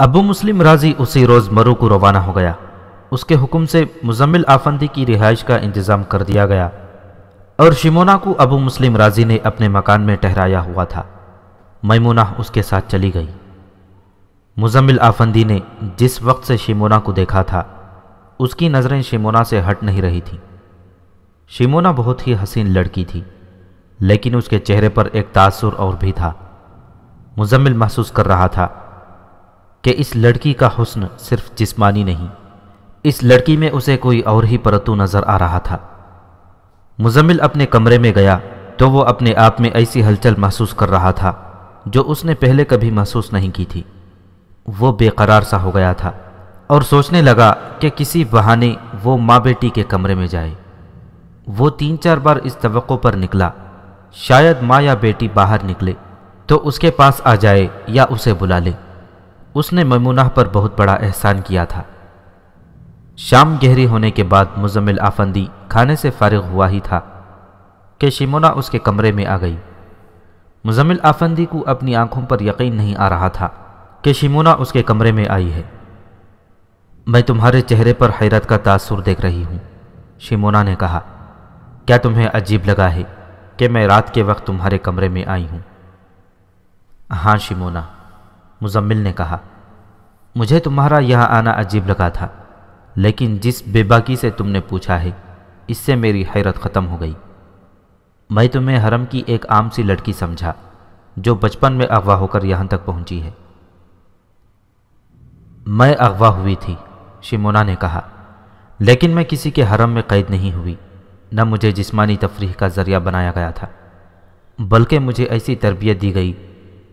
ابو مسلم راضی اسی روز مرو کو روانہ ہو گیا۔ اس کے حکم سے مزمل آفندی کی رہائش کا انتظام کر دیا گیا۔ اور شمونا کو ابو مسلم راضی نے اپنے مکان میں ٹہرایا ہوا تھا۔ میمونہ اس کے ساتھ چلی گئی۔ مزمل آفندی نے جس وقت سے شمونا کو دیکھا تھا، اس کی نظریں شمونا سے ہٹ نہیں رہی تھیں۔ شمونا بہت ہی حسین لڑکی تھی، لیکن اس کے چہرے پر ایک تاثر اور بھی تھا۔ مزمل محسوس کر رہا تھا کہ اس لڑکی کا حسن صرف جسمانی نہیں، اس لڑکی میں اسے کوئی اور ہی پرتو نظر آ رہا تھا۔ مزمل اپنے کمرے میں گیا تو وہ اپنے آپ میں ایسی ہلچل محسوس کر رہا تھا جو اس نے پہلے کبھی محسوس نہیں کی تھی۔ وہ بے قرار سا ہو گیا تھا اور سوچنے لگا کہ کسی بہانے وہ ماں بیٹی کے کمرے میں جائے۔ وہ تین چار بار اس توقع پر نکلا، شاید ماں یا بیٹی باہر نکلے تو اس کے پاس آ جائے یا اسے بلا لے۔ اس نے میمونہ پر بہت بڑا احسان کیا تھا۔ شام گہری ہونے کے بعد مزمل آفندی کھانے سے فارغ ہوا ہی تھا کہ شمونا اس کے کمرے میں آ گئی۔ مزمل آفندی کو اپنی آنکھوں پر یقین نہیں آ رہا تھا کہ شمونا اس کے کمرے میں آئی ہے۔ میں تمہارے چہرے پر حیرت کا تاثر دیکھ رہی ہوں شمونا نے کہا۔ کیا تمہیں عجیب لگا ہے کہ میں رات کے وقت تمہارے کمرے میں آئی ہوں؟ ہاں شمونا مزمل نے کہا، مجھے تمہارا یہاں آنا عجیب لگا تھا، لیکن جس بے باکی سے تم نے پوچھا ہے، اس سے میری حیرت ختم ہو گئی۔ میں تمہیں حرم کی ایک عام سی لڑکی سمجھا، جو بچپن میں اغوا ہو کر یہاں تک پہنچی ہے۔ میں اغوا ہوئی تھی، شمونا نے کہا، لیکن میں کسی کے حرم میں قید نہیں ہوئی، نہ مجھے جسمانی تفریح کا ذریعہ بنایا گیا تھا، بلکہ مجھے ایسی تربیت دی گئی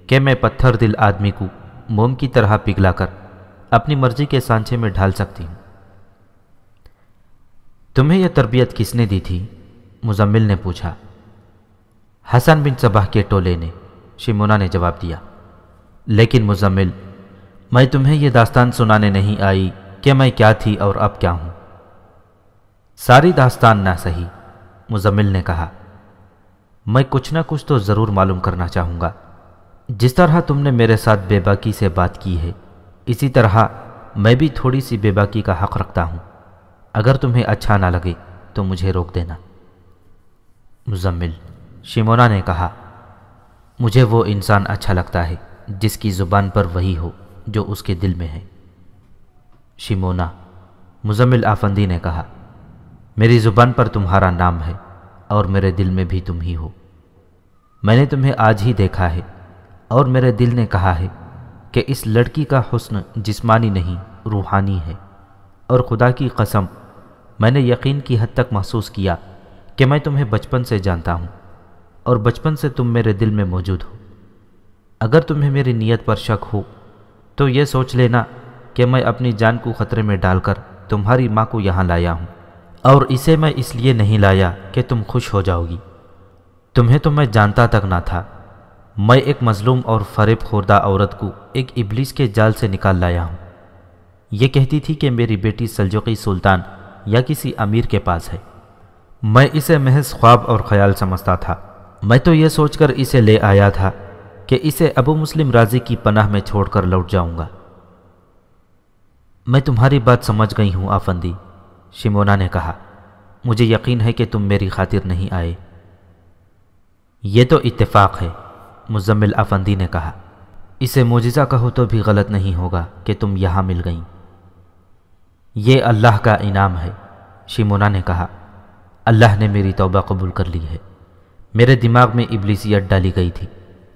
کہ میں پتھر دل آدمی کو موم کی طرح پگھلا کر اپنی مرضی کے سانچے میں ڈھال سکتی ہوں۔ تمہیں یہ تربیت کس نے دی تھی؟ مزمل نے پوچھا۔ حسن بن صبح کے ٹولے نے شمونا نے جواب دیا۔ لیکن مزمل، میں تمہیں یہ داستان سنانے نہیں آئی کہ میں کیا تھی اور اب کیا ہوں۔ ساری داستان نہ صحیح مزمل نے کہا۔ میں کچھ نہ کچھ تو ضرور معلوم کرنا چاہوں گا۔ جس طرح تم نے میرے ساتھ بے باکی سے بات کی ہے، اسی طرح میں بھی تھوڑی سی بے باکی کا حق رکھتا ہوں۔ اگر تمہیں اچھا نہ لگے تو مجھے روک دینا۔ مزمل شمونا نے کہا، مجھے وہ انسان اچھا لگتا ہے جس کی زبان پر وہی ہو جو اس کے دل میں ہے۔ شمونا مزمل آفندی نے کہا، میری زبان پر تمہارا نام ہے اور میرے دل میں بھی تم ہی ہو۔ میں نے تمہیں آج ہی دیکھا ہے۔ اور میرے دل نے کہا ہے کہ اس لڑکی کا حسن جسمانی نہیں، روحانی ہے۔ اور خدا کی قسم، میں نے یقین کی حد تک محسوس کیا کہ میں تمہیں بچپن سے جانتا ہوں اور بچپن سے تم میرے دل میں موجود ہو۔ اگر تمہیں میری نیت پر شک ہو، تو یہ سوچ لینا کہ میں اپنی جان کو خطرے میں ڈال کر تمہاری ماں کو یہاں لایا ہوں۔ اور اسے میں اس لیے نہیں لایا کہ تم خوش ہو جاؤ گی تمہیں تو میں جانتا تک نہ تھا۔ میں ایک مظلوم اور فریب خوردہ عورت کو ایک ابلیس کے جال سے نکال لایا ہوں۔ یہ کہتی تھی کہ میری بیٹی سلجوقی سلطان یا کسی امیر کے پاس ہے۔ میں اسے محض خواب اور خیال سمجھتا تھا۔ میں تو یہ سوچ کر اسے لے آیا تھا کہ اسے ابو مسلم راضی کی پناہ میں چھوڑ کر لوٹ جاؤں گا۔ میں تمہاری بات سمجھ گئی ہوں، آفندی، شمونا نے کہا۔ مجھے یقین ہے کہ تم میری خاطر نہیں آئے۔ یہ تو اتفاق ہے۔ مزمل افندی نے کہا، اسے معجزہ کہو تو بھی غلط نہیں ہوگا کہ تم یہاں مل گئیں۔ یہ اللہ کا انعام ہے، شیمونا نے کہا، اللہ نے میری توبہ قبول کر لی ہے۔ میرے دماغ میں ابلیسیت ڈالی گئی تھی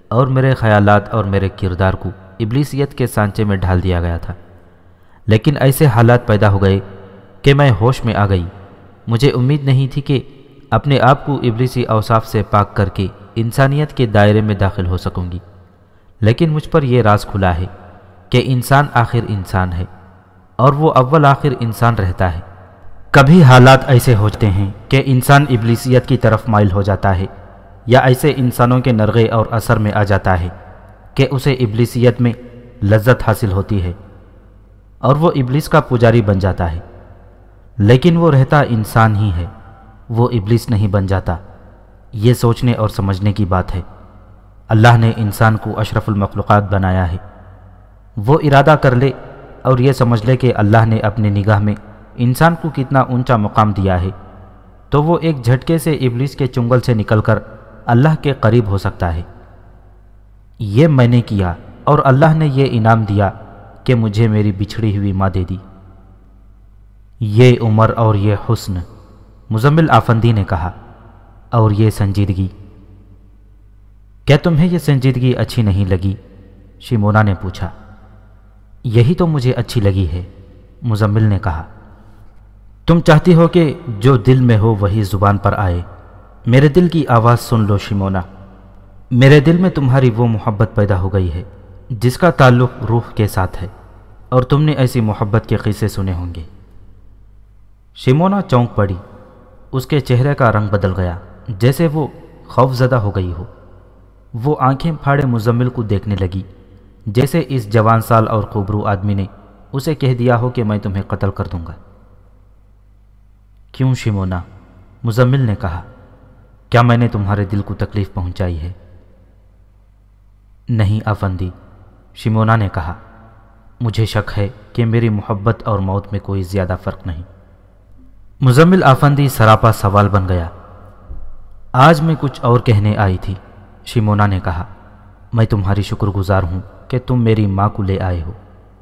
اور میرے خیالات اور میرے کردار کو ابلیسیت کے سانچے میں ڈھال دیا گیا تھا۔ لیکن ایسے حالات پیدا ہو گئے کہ میں ہوش میں آ گئی۔ مجھے امید نہیں تھی کہ اپنے آپ کو ابلیسی اوصاف سے پاک کر کے انسانیت کے دائرے میں داخل ہو سکوں گی۔ لیکن مجھ پر یہ راز کھلا ہے کہ انسان آخر انسان ہے اور وہ اول آخر انسان رہتا ہے۔ کبھی حالات ایسے ہوتے ہیں کہ انسان ابلیسیت کی طرف مائل ہو جاتا ہے یا ایسے انسانوں کے نرغے اور اثر میں آ جاتا ہے کہ اسے ابلیسیت میں لذت حاصل ہوتی ہے اور وہ ابلیس کا پجاری بن جاتا ہے۔ لیکن وہ رہتا انسان ہی ہے۔ وہ ابلیس نہیں بن جاتا۔ یہ سوچنے اور سمجھنے کی بات ہے۔ اللہ نے انسان کو اشرف المخلوقات بنایا ہے۔ وہ ارادہ کر لے اور یہ سمجھ لے کہ اللہ نے اپنے نگاہ میں انسان کو کتنا اونچا مقام دیا ہے۔ تو وہ ایک جھٹکے سے ابلیس کے چنگل سے نکل کر اللہ کے قریب ہو سکتا ہے۔ یہ میں نے کیا اور اللہ نے یہ انعام دیا کہ مجھے میری بچھڑی ہوئی ماں دے دی۔ یہ عمر اور یہ حسن۔ مزمل آفندی نے کہا، اور یہ سنجیدگی؟ کیا تمہیں یہ سنجیدگی اچھی نہیں لگی؟ شیمونا نے پوچھا۔ یہی تو مجھے اچھی لگی ہے، مزمل نے کہا۔ تم چاہتی ہو کہ جو دل میں ہو وہی زبان پر آئے۔ میرے دل کی آواز سن لو شیمونا۔ میرے دل میں تمہاری وہ محبت پیدا ہو گئی ہے، جس کا تعلق روح کے ساتھ ہے، اور تم نے ایسی محبت کے قصے سنے ہوں گے۔ شیمونا چونک پڑی۔ اس کے چہرے کا رنگ بدل گیا۔ جیسے وہ خوف زدہ ہو گئی ہو۔ وہ آنکھیں پھاڑے مزمل کو دیکھنے لگی۔ جیسے اس جوان سال اور خوبرو آدمی نے اسے کہہ دیا ہو کہ میں تمہیں قتل کر دوں گا۔ کیوں شیمونا؟ مزمل نے کہا، کیا میں نے تمہارے دل کو تکلیف پہنچائی ہے؟ نہیں افندی شیمونا نے کہا، مجھے شک ہے کہ میری محبت اور موت میں کوئی زیادہ فرق نہیں۔ مزمل آفندی سراپا سوال بن گیا۔ آج میں کچھ اور کہنے آئی تھی، شیمونا نے کہا، میں تمہاری شکر گزار ہوں کہ تم میری ماں کو لے آئے ہو،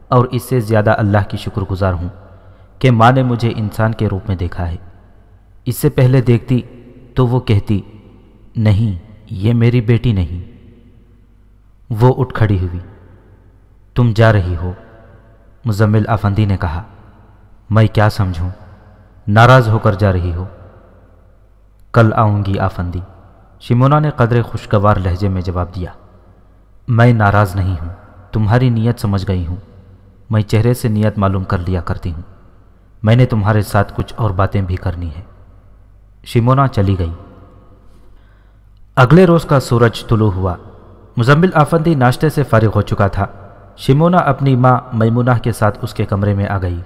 اور اس سے زیادہ اللہ کی شکر گزار ہوں کہ ماں نے مجھے انسان کے روپ میں دیکھا ہے۔ اس سے پہلے دیکھتی تو وہ کہتی، نہیں، یہ میری بیٹی نہیں۔ وہ اٹھ کھڑی ہوئی، تم جا رہی ہو۔ مزمل آفندی نے کہا، میں کیا سمجھوں؟ ناراض ہو کر جا رہی ہو۔ کل آؤں گی آفندی۔ شمونا نے قدر خوشگوار لہجے میں جواب دیا۔ میں ناراض نہیں ہوں۔ تمہاری نیت سمجھ گئی ہوں۔ میں چہرے سے نیت معلوم کر لیا کرتی ہوں۔ میں نے تمہارے ساتھ کچھ اور باتیں بھی کرنی ہے شمونا چلی گئی۔ اگلے روز کا سورج طلوع ہوا۔ مزمل آفندی ناشتے سے فارغ ہو چکا تھا۔ شمونا اپنی ماں میمونہ کے ساتھ اس کے کمرے میں آ گئی۔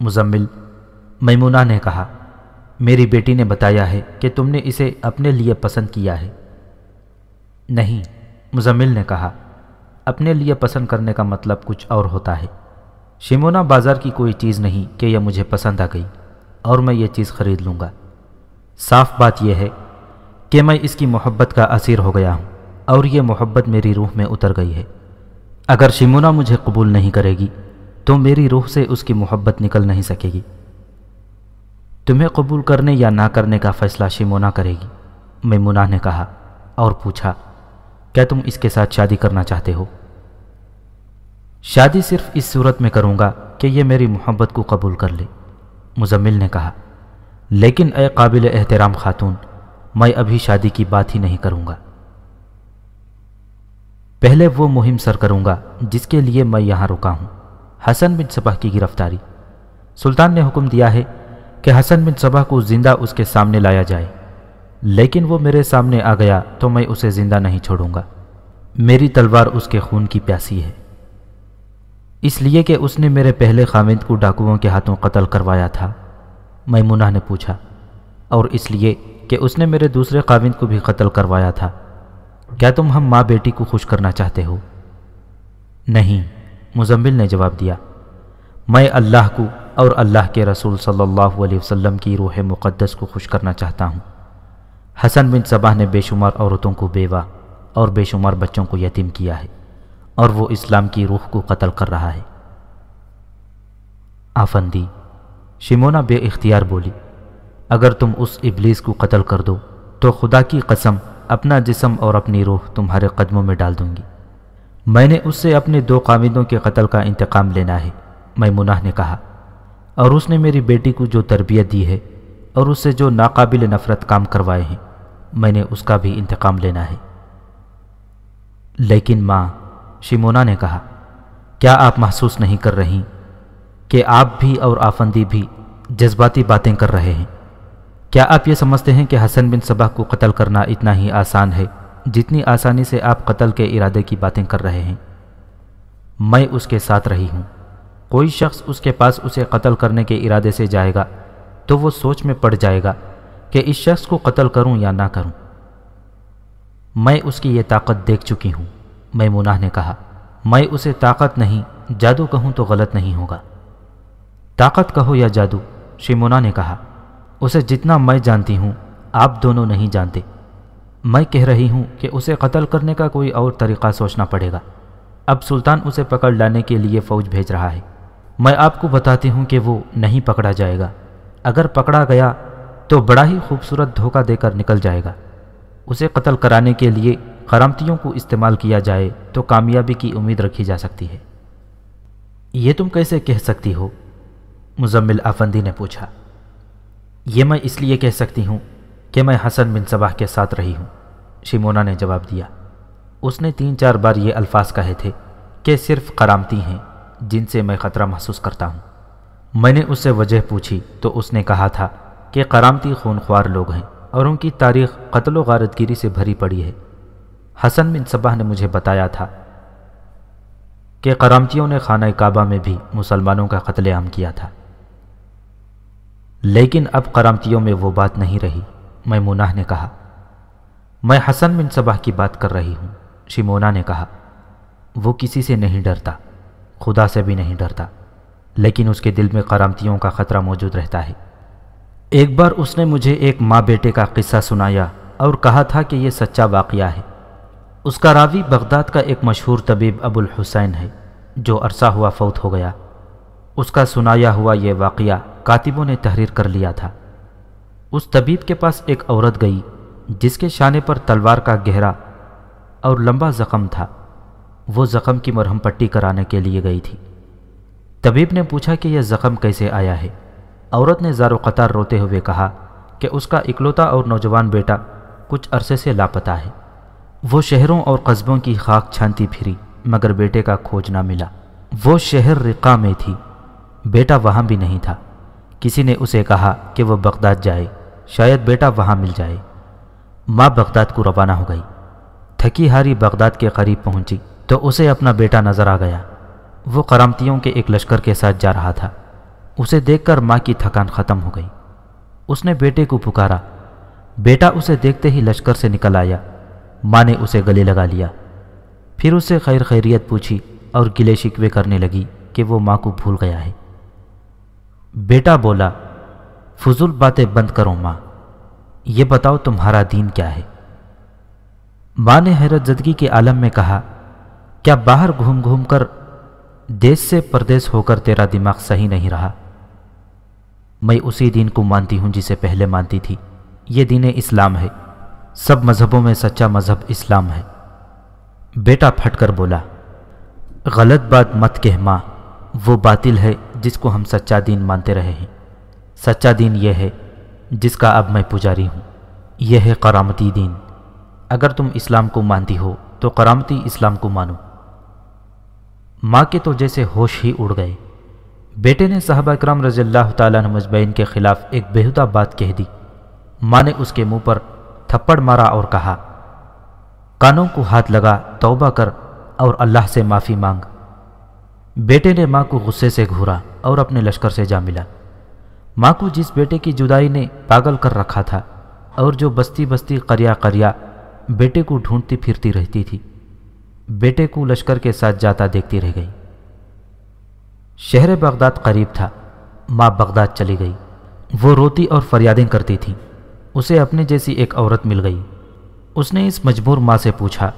مزمل میمونہ نے کہا، میری بیٹی نے بتایا ہے کہ تم نے اسے اپنے لیے پسند کیا ہے۔ نہیں، مزمل نے کہا، اپنے لیے پسند کرنے کا مطلب کچھ اور ہوتا ہے۔ شمونا بازار کی کوئی چیز نہیں کہ یہ مجھے پسند آ گئی، اور میں یہ چیز خرید لوں گا۔ صاف بات یہ ہے کہ میں اس کی محبت کا اسیر ہو گیا ہوں، اور یہ محبت میری روح میں اتر گئی ہے۔ اگر شمونا مجھے قبول نہیں کرے گی، تو میری روح سے اس کی محبت نکل نہیں سکے گی۔ تمہیں قبول کرنے یا نہ کرنے کا فیصلہ شمونا کرے گی۔ میمونہ نے کہا اور پوچھا، کیا تم اس کے ساتھ شادی کرنا چاہتے ہو؟ شادی صرف اس صورت میں کروں گا کہ یہ میری محبت کو قبول کر لے۔ مزمل نے کہا، لیکن اے قابل احترام خاتون، میں ابھی شادی کی بات ہی نہیں کروں گا۔ پہلے وہ مہم سر کروں گا جس کے لیے میں یہاں رکا ہوں۔ حسن بن صبح کی گرفتاری۔ سلطان نے حکم دیا ہے کہ حسن بن صبح کو زندہ اس کے سامنے لایا جائے۔ لیکن وہ میرے سامنے آ گیا تو میں اسے زندہ نہیں چھوڑوں گا۔ میری تلوار اس کے خون کی پیاسی ہے۔ اس لیے کہ اس نے میرے پہلے خامند کو ڈاکوؤں کے ہاتھوں قتل کروایا تھا۔ میمونہ نے پوچھا۔ اور اس لیے کہ اس نے میرے دوسرے خامند کو بھی قتل کروایا تھا۔ کیا تم ہم ماں بیٹی کو خوش کرنا چاہتے ہو؟ نہیں، مزمل نے جواب دیا۔ میں اللہ کو اور اللہ کے رسول صلی اللہ علیہ وسلم کی روح مقدس کو خوش کرنا چاہتا ہوں۔ حسن بن صبح نے بے شمار عورتوں کو بیوہ اور بے شمار بچوں کو یتیم کیا ہے اور وہ اسلام کی روح کو قتل کر رہا ہے۔ آفندی شمونا بے اختیار بولی، اگر تم اس ابلیس کو قتل کر دو تو خدا کی قسم اپنا جسم اور اپنی روح تمہارے قدموں میں ڈال دوں گی۔ میں نے اس سے اپنے دو قامدوں کے قتل کا انتقام لینا ہے میں نے کہا۔ اور اس نے میری بیٹی کو جو تربیت دی ہے اور اس سے جو ناقابل نفرت کام کروائے ہیں، میں نے اس کا بھی انتقام لینا ہے۔ لیکن ماں، شیمونا نے کہا، کیا آپ محسوس نہیں کر رہی کہ آپ بھی اور آفندی بھی جذباتی باتیں کر رہے ہیں؟ کیا آپ یہ سمجھتے ہیں کہ حسن بن صبح کو قتل کرنا اتنا ہی آسان ہے جتنی آسانی سے آپ قتل کے ارادے کی باتیں کر رہے ہیں؟ میں اس کے ساتھ رہی ہوں۔ کوئی شخص اس کے پاس اسے قتل کرنے کے ارادے سے جائے گا تو وہ سوچ میں پڑ جائے گا کہ اس شخص کو قتل کروں یا نہ کروں۔ میں اس کی یہ طاقت دیکھ چکی ہوں میں مناہ نے کہا۔ میں اسے طاقت نہیں، جادو کہوں تو غلط نہیں ہوگا۔ طاقت کہو یا جادو شیمونا نے کہا۔ اسے جتنا میں جانتی ہوں، آپ دونوں نہیں جانتے۔ میں کہہ رہی ہوں کہ اسے قتل کرنے کا کوئی اور طریقہ سوچنا پڑے گا۔ اب سلطان اسے پکڑ لانے کے لیے فوج بھیج رہا ہے۔ میں آپ کو بتاتی ہوں کہ وہ نہیں پکڑا جائے گا۔ اگر پکڑا گیا تو بڑا ہی خوبصورت دھوکہ دے کر نکل جائے گا۔ اسے قتل کرانے کے لیے کرامتیوں کو استعمال کیا جائے تو کامیابی کی امید رکھی جا سکتی ہے۔ یہ تم کیسے کہہ سکتی ہو؟ مزمل آفندی نے پوچھا۔ یہ میں اس لیے کہہ سکتی ہوں کہ میں حسن بن صباح کے ساتھ رہی ہوں، شیمونا نے جواب دیا۔ اس نے تین چار بار یہ الفاظ کہے تھے کہ صرف کرامتی ہیں۔ جن سے میں خطرہ محسوس کرتا ہوں۔ میں نے اس سے وجہ پوچھی تو اس نے کہا تھا کہ کرامتی خونخوار لوگ ہیں اور ان کی تاریخ قتل و غارتگیری سے بھری پڑی ہے۔ حسن بن صباح نے مجھے بتایا تھا کہ کرامتیوں نے خانہ کعبہ میں بھی مسلمانوں کا قتل عام کیا تھا۔ لیکن اب کرامتیوں میں وہ بات نہیں رہی، میں نے کہا۔ میں حسن بن صباح کی بات کر رہی ہوں شمونا نے کہا۔ وہ کسی سے نہیں ڈرتا۔ خدا سے بھی نہیں ڈرتا۔ لیکن اس کے دل میں کرامتیوں کا خطرہ موجود رہتا ہے۔ ایک بار اس نے مجھے ایک ماں بیٹے کا قصہ سنایا اور کہا تھا کہ یہ سچا واقعہ ہے۔ اس کا راوی بغداد کا ایک مشہور طبیب ابو الحسین ہے جو عرصہ ہوا فوت ہو گیا۔ اس کا سنایا ہوا یہ واقعہ کاتبوں نے تحریر کر لیا تھا۔ اس طبیب کے پاس ایک عورت گئی جس کے شانے پر تلوار کا گہرا اور لمبا زخم تھا۔ وہ زخم کی مرہم پٹی کرانے کے لیے گئی تھی۔ طبیب نے پوچھا کہ یہ زخم کیسے آیا ہے۔ عورت نے زار و قطار روتے ہوئے کہا کہ اس کا اکلوتا اور نوجوان بیٹا کچھ عرصے سے لاپتہ ہے۔ وہ شہروں اور قصبوں کی خاک چھانتی پھری، مگر بیٹے کا کھوج نہ ملا۔ وہ شہر رقا میں تھی۔ بیٹا وہاں بھی نہیں تھا۔ کسی نے اسے کہا کہ وہ بغداد جائے۔ شاید بیٹا وہاں مل جائے۔ ماں بغداد کو روانہ ہو گئی۔ تھکی ہاری بغداد کے قریب پہنچی۔ تو اسے اپنا بیٹا نظر آ گیا۔ وہ کرامتیوں کے ایک لشکر کے ساتھ جا رہا تھا۔ اسے دیکھ کر ماں کی تھکان ختم ہو گئی۔ اس نے بیٹے کو پکارا۔ بیٹا اسے دیکھتے ہی لشکر سے نکل آیا۔ ماں نے اسے گلے لگا لیا۔ پھر اسے خیر خیریت پوچھی اور گلے شکوے کرنے لگی کہ وہ ماں کو بھول گیا ہے۔ بیٹا بولا، فضول باتیں بند کرو ماں۔ یہ بتاؤ تمہارا دین کیا ہے؟ ماں نے حیرت زدگی کے عالم میں کہا کیا باہر گھوم گھوم کر دیس سے پردیس ہو کر تیرا دماغ صحیح نہیں رہا؟ میں اسی دین کو مانتی ہوں جسے پہلے مانتی تھی۔ یہ دین اسلام ہے۔ سب مذہبوں میں سچا مذہب اسلام ہے۔ بیٹا پھٹ کر بولا، غلط بات مت کہہ ماں، وہ باطل ہے جس کو ہم سچا دین مانتے رہے ہیں۔ سچا دین یہ ہے جس کا اب میں پجاری ہوں۔ یہ ہے کرامتی دین۔ اگر تم اسلام کو مانتی ہو تو کرامتی اسلام کو مانو۔ ماں کے تو جیسے ہوش ہی اڑ گئے۔ بیٹے نے صحابہ اکرام رضی اللہ تعالیٰ مجبین کے خلاف ایک بےحدہ بات کہہ دی۔ ماں نے اس کے منہ پر تھپڑ مارا اور کہا، کانوں کو ہاتھ لگا، توبہ کر اور اللہ سے معافی مانگ۔ بیٹے نے ماں کو غصے سے گھورا اور اپنے لشکر سے جا ملا۔ ماں کو جس بیٹے کی جدائی نے پاگل کر رکھا تھا اور جو بستی بستی قریا قریا بیٹے کو ڈھونڈتی پھرتی رہتی تھی بیٹے کو لشکر کے ساتھ جاتا دیکھتی رہ گئی۔ شہر بغداد قریب تھا، ماں بغداد چلی گئی۔ وہ روتی اور فریادیں کرتی تھی اسے اپنے جیسی ایک عورت مل گئی۔ اس نے اس مجبور ماں سے پوچھا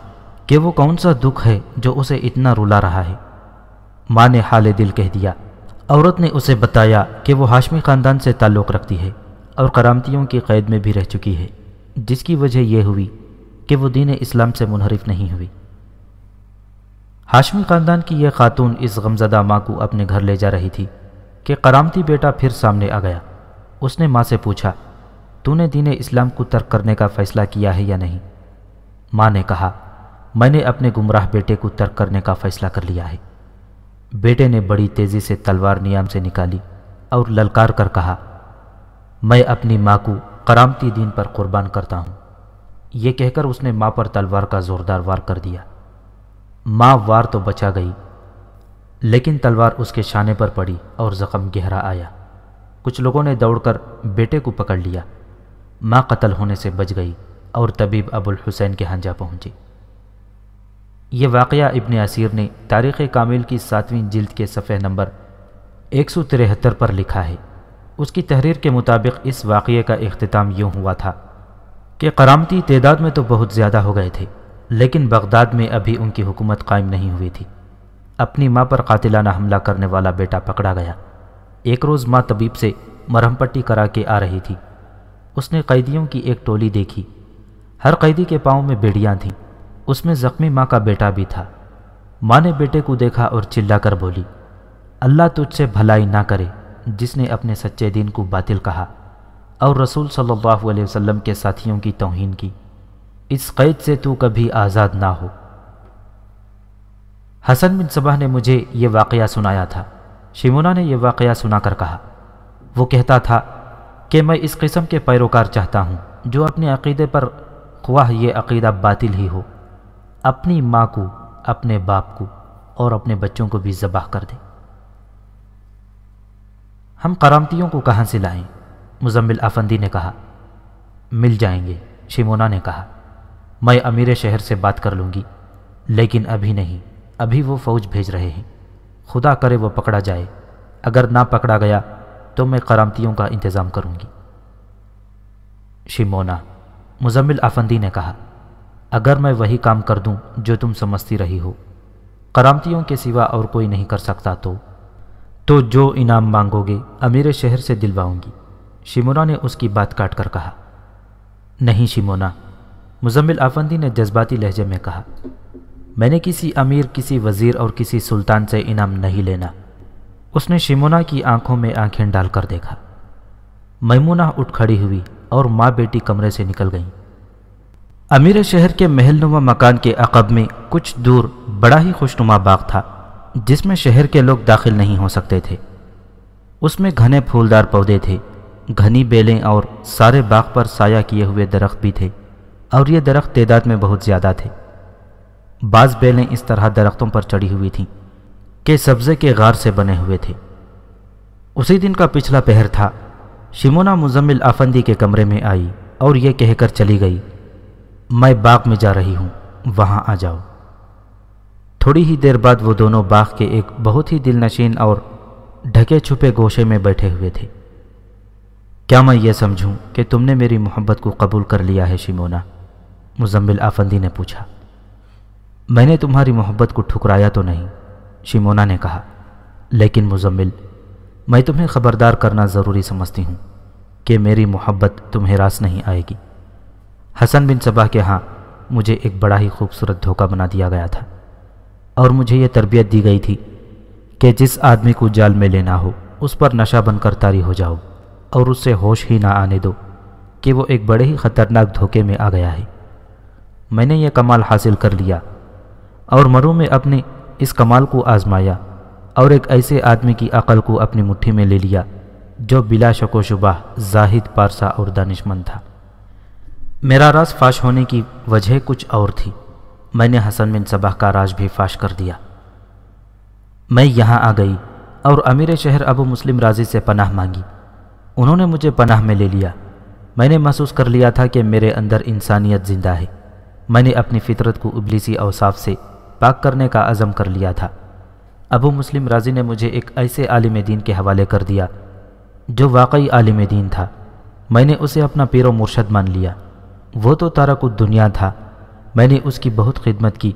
کہ وہ کون سا دکھ ہے جو اسے اتنا رولا رہا ہے۔ ماں نے حال دل کہہ دیا۔ عورت نے اسے بتایا کہ وہ ہاشمی خاندان سے تعلق رکھتی ہے اور کرامتیوں کی قید میں بھی رہ چکی ہے، جس کی وجہ یہ ہوئی کہ وہ دین اسلام سے منحرف نہیں ہوئی۔ ہاشمی خاندان کی یہ خاتون اس غمزدہ ماں کو اپنے گھر لے جا رہی تھی کہ کرامتی بیٹا پھر سامنے آ گیا۔ اس نے ماں سے پوچھا، تو نے دین اسلام کو ترک کرنے کا فیصلہ کیا ہے یا نہیں؟ ماں نے کہا، میں نے اپنے گمراہ بیٹے کو ترک کرنے کا فیصلہ کر لیا ہے۔ بیٹے نے بڑی تیزی سے تلوار نیام سے نکالی اور للکار کر کہا، میں اپنی ماں کو کرامتی دین پر قربان کرتا ہوں۔ یہ کہہ کر اس نے ماں پر تلوار کا زوردار وار کر دیا۔ ماں وار تو بچا گئی، لیکن تلوار اس کے شانے پر پڑی اور زخم گہرا آیا۔ کچھ لوگوں نے دوڑ کر بیٹے کو پکڑ لیا۔ ماں قتل ہونے سے بچ گئی اور طبیب ابو الحسین کے ہنجا پہنچی۔ یہ واقعہ ابن اسیر نے تاریخ کامل کی ساتویں جلد کے صفحہ نمبر ایک سو ترہتر پر لکھا ہے۔ اس کی تحریر کے مطابق اس واقعے کا اختتام یوں ہوا تھا کہ کرامتی تعداد میں تو بہت زیادہ ہو گئے تھے۔ لیکن بغداد میں ابھی ان کی حکومت قائم نہیں ہوئی تھی۔ اپنی ماں پر قاتلانہ حملہ کرنے والا بیٹا پکڑا گیا۔ ایک روز ماں طبیب سے مرہم پٹی کرا کے آ رہی تھی۔ اس نے قیدیوں کی ایک ٹولی دیکھی۔ ہر قیدی کے پاؤں میں بیڑیاں تھیں۔ اس میں زخمی ماں کا بیٹا بھی تھا۔ ماں نے بیٹے کو دیکھا اور چلا کر بولی، اللہ تجھ سے بھلائی نہ کرے، جس نے اپنے سچے دین کو باطل کہا۔ اور رسول صلی اللہ علیہ وسلم کے ساتھیوں کی توہین کی۔ اس قید سے تو کبھی آزاد نہ ہو۔ حسن بن صبح نے مجھے یہ واقعہ سنایا تھا۔ شیمونا نے یہ واقعہ سنا کر کہا۔ وہ کہتا تھا کہ میں اس قسم کے پیروکار چاہتا ہوں جو اپنے عقیدے پر خواہ یہ عقیدہ باطل ہی ہو۔ اپنی ماں کو، اپنے باپ کو اور اپنے بچوں کو بھی ذبح کر دے۔ ہم کرامتیوں کو کہاں سے لائیں؟ مزمل آفندی نے کہا۔ مل جائیں گے، شیمونا نے کہا۔ میں امیر شہر سے بات کر لوں گی۔ لیکن ابھی نہیں، ابھی وہ فوج بھیج رہے ہیں۔ خدا کرے وہ پکڑا جائے۔ اگر نہ پکڑا گیا تو میں کرامتیوں کا انتظام کروں گی۔ شیمونا، مزمل آفندی نے کہا، اگر میں وہی کام کر دوں جو تم سمجھتی رہی ہو کرامتیوں کے سوا اور کوئی نہیں کر سکتا تو؟ تو جو انعام مانگو گے امیر شہر سے دلواؤں گی۔ شیمونا نے اس کی بات کاٹ کر کہا، نہیں شیمونا مزمل آفندی نے جذباتی لہجے میں کہا، میں نے کسی امیر، کسی وزیر اور کسی سلطان سے انعام نہیں لینا۔ اس نے شیمونا کی آنکھوں میں آنکھیں ڈال کر دیکھا۔ میمونہ اٹھ کھڑی ہوئی اور ماں بیٹی کمرے سے نکل گئیں۔ امیر شہر کے محل نما مکان کے عقب میں کچھ دور بڑا ہی خوشنما باغ تھا، جس میں شہر کے لوگ داخل نہیں ہو سکتے تھے۔ اس میں گھنے پھولدار پودے تھے، گھنی بیلیں اور سارے باغ پر سایہ کیے ہوئے درخت بھی تھے۔ اور یہ درخت تعداد میں بہت زیادہ تھے۔ بعض بیلیں اس طرح درختوں پر چڑھی ہوئی تھیں کہ سبزے کے غار سے بنے ہوئے تھے۔ اسی دن کا پچھلا پہر تھا۔ شمونا مزمل آفندی کے کمرے میں آئی اور یہ کہہ کر چلی گئی، میں باغ میں جا رہی ہوں، وہاں آ جاؤ۔ تھوڑی ہی دیر بعد وہ دونوں باغ کے ایک بہت ہی دل نشین اور ڈھکے چھپے گوشے میں بیٹھے ہوئے تھے۔ کیا میں یہ سمجھوں کہ تم نے میری محبت کو قبول کر لیا ہے شیمونا مزمل آفندی نے پوچھا، میں نے تمہاری محبت کو ٹھکرایا تو نہیں؟ شیمونا نے کہا، لیکن مزمل، میں تمہیں خبردار کرنا ضروری سمجھتی ہوں کہ میری محبت تمہیں راس نہیں آئے گی۔ حسن بن صبح کے ہاں مجھے ایک بڑا ہی خوبصورت دھوکہ بنا دیا گیا تھا، اور مجھے یہ تربیت دی گئی تھی کہ جس آدمی کو جال میں لینا ہو، اس پر نشہ بن کر تاری ہو جاؤ، اور اس سے ہوش ہی نہ آنے دو کہ وہ ایک بڑے ہی خطرناک دھوکے میں آ گیا ہے۔ میں نے یہ کمال حاصل کر لیا اور مروں میں اپنے اس کمال کو آزمایا اور ایک ایسے آدمی کی عقل کو اپنی مٹھی میں لے لیا جو بلا شک و شبہ زاہد پارسا اور دانش مند تھا۔ میرا راز فاش ہونے کی وجہ کچھ اور تھی۔ میں نے حسن بن صبح کا راج بھی فاش کر دیا۔ میں یہاں آ گئی اور امیر شہر ابو مسلم راضی سے پناہ مانگی۔ انہوں نے مجھے پناہ میں لے لیا۔ میں نے محسوس کر لیا تھا کہ میرے اندر انسانیت زندہ ہے۔ میں نے اپنی فطرت کو ابلیسی اوصاف سے پاک کرنے کا عزم کر لیا تھا۔ ابو مسلم راضی نے مجھے ایک ایسے عالم دین کے حوالے کر دیا جو واقعی عالم دین تھا۔ میں نے اسے اپنا پیر و مرشد مان لیا۔ وہ تو تارک دنیا تھا۔ میں نے اس کی بہت خدمت کی،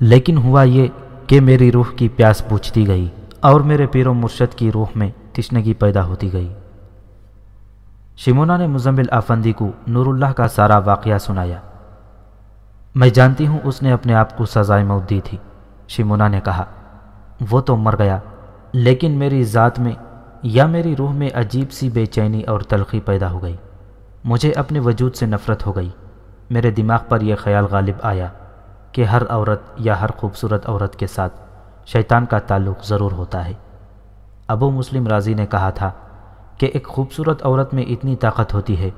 لیکن ہوا یہ کہ میری روح کی پیاس پوچھتی گئی اور میرے پیر و مرشد کی روح میں تشنگی پیدا ہوتی گئی۔ شمونا نے مزمل آفندی کو نور اللہ کا سارا واقعہ سنایا۔ میں جانتی ہوں اس نے اپنے آپ کو سزائے موت دی تھی۔ شمونا نے کہا، وہ تو مر گیا، لیکن میری ذات میں یا میری روح میں عجیب سی بے چینی اور تلخی پیدا ہو گئی۔ مجھے اپنے وجود سے نفرت ہو گئی۔ میرے دماغ پر یہ خیال غالب آیا کہ ہر عورت یا ہر خوبصورت عورت کے ساتھ شیطان کا تعلق ضرور ہوتا ہے۔ ابو مسلم راضی نے کہا تھا کہ ایک خوبصورت عورت میں اتنی طاقت ہوتی ہے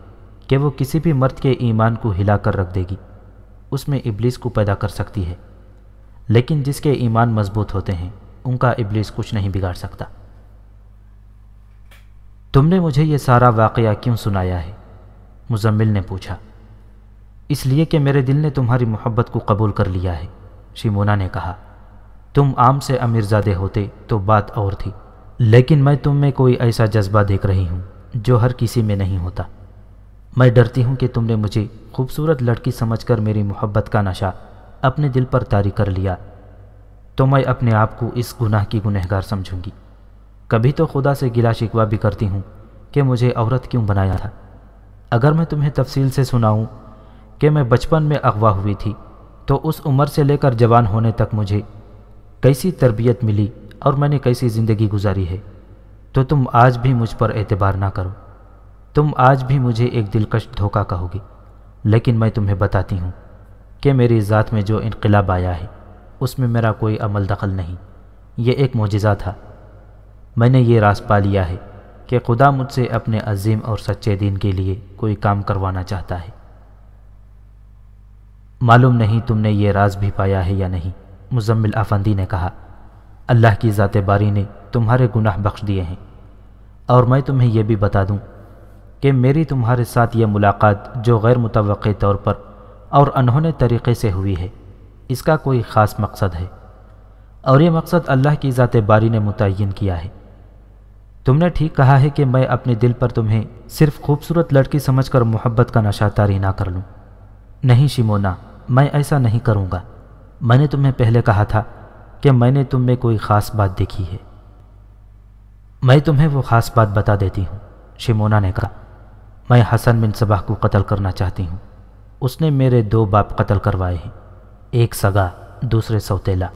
کہ وہ کسی بھی مرد کے ایمان کو ہلا کر رکھ دے گی۔ اس میں ابلیس کو پیدا کر سکتی ہے۔ لیکن جس کے ایمان مضبوط ہوتے ہیں، ان کا ابلیس کچھ نہیں بگاڑ سکتا۔ تم نے مجھے یہ سارا واقعہ کیوں سنایا ہے؟ مزمل نے پوچھا۔ اس لیے کہ میرے دل نے تمہاری محبت کو قبول کر لیا ہے، شیمونا نے کہا۔ تم عام سے امیرزادے ہوتے تو بات اور تھی، لیکن میں تم میں کوئی ایسا جذبہ دیکھ رہی ہوں جو ہر کسی میں نہیں ہوتا۔ میں ڈرتی ہوں کہ تم نے مجھے خوبصورت لڑکی سمجھ کر میری محبت کا نشہ اپنے دل پر طاری کر لیا۔ تو میں اپنے آپ کو اس گناہ کی گنہگار سمجھوں گی۔ کبھی تو خدا سے گلا شکوا بھی کرتی ہوں کہ مجھے عورت کیوں بنایا تھا۔ اگر میں تمہیں تفصیل سے سناؤں کہ میں بچپن میں اغوا ہوئی تھی، تو اس عمر سے لے کر جوان ہونے تک مجھے کیسی تربیت ملی اور میں نے کیسی زندگی گزاری ہے، تو تم آج بھی مجھ پر اعتبار نہ کرو۔ تم آج بھی مجھے ایک دلکش دھوکہ کہو گی، لیکن میں تمہیں بتاتی ہوں کہ میری ذات میں جو انقلاب آیا ہے، اس میں میرا کوئی عمل دخل نہیں۔ یہ ایک معجزہ تھا۔ میں نے یہ راز پا لیا ہے کہ خدا مجھ سے اپنے عظیم اور سچے دین کے لیے کوئی کام کروانا چاہتا ہے۔ معلوم نہیں تم نے یہ راز بھی پایا ہے یا نہیں، مزمل آفندی نے کہا۔ اللہ کی ذات باری نے تمہارے گناہ بخش دیے ہیں، اور میں تمہیں یہ بھی بتا دوں کہ میری تمہارے ساتھ یہ ملاقات جو غیر متوقع طور پر اور انہوں طریقے سے ہوئی ہے، اس کا کوئی خاص مقصد ہے۔ اور یہ مقصد اللہ کی ذات باری نے متعین کیا ہے۔ تم نے ٹھیک کہا ہے کہ میں اپنے دل پر تمہیں صرف خوبصورت لڑکی سمجھ کر محبت کا نشہ تاری نہ کر لوں۔ نہیں شمونا میں ایسا نہیں کروں گا۔ میں نے تمہیں پہلے کہا تھا کہ میں نے تم میں کوئی خاص بات دیکھی ہے۔ میں تمہیں وہ خاص بات بتا دیتی ہوں شمونا نے کہا۔ میں حسن بن صبح کو قتل کرنا چاہتی ہوں۔ اس نے میرے دو باپ قتل کروائے ہیں۔ ایک سگا، دوسرے سوتیلا۔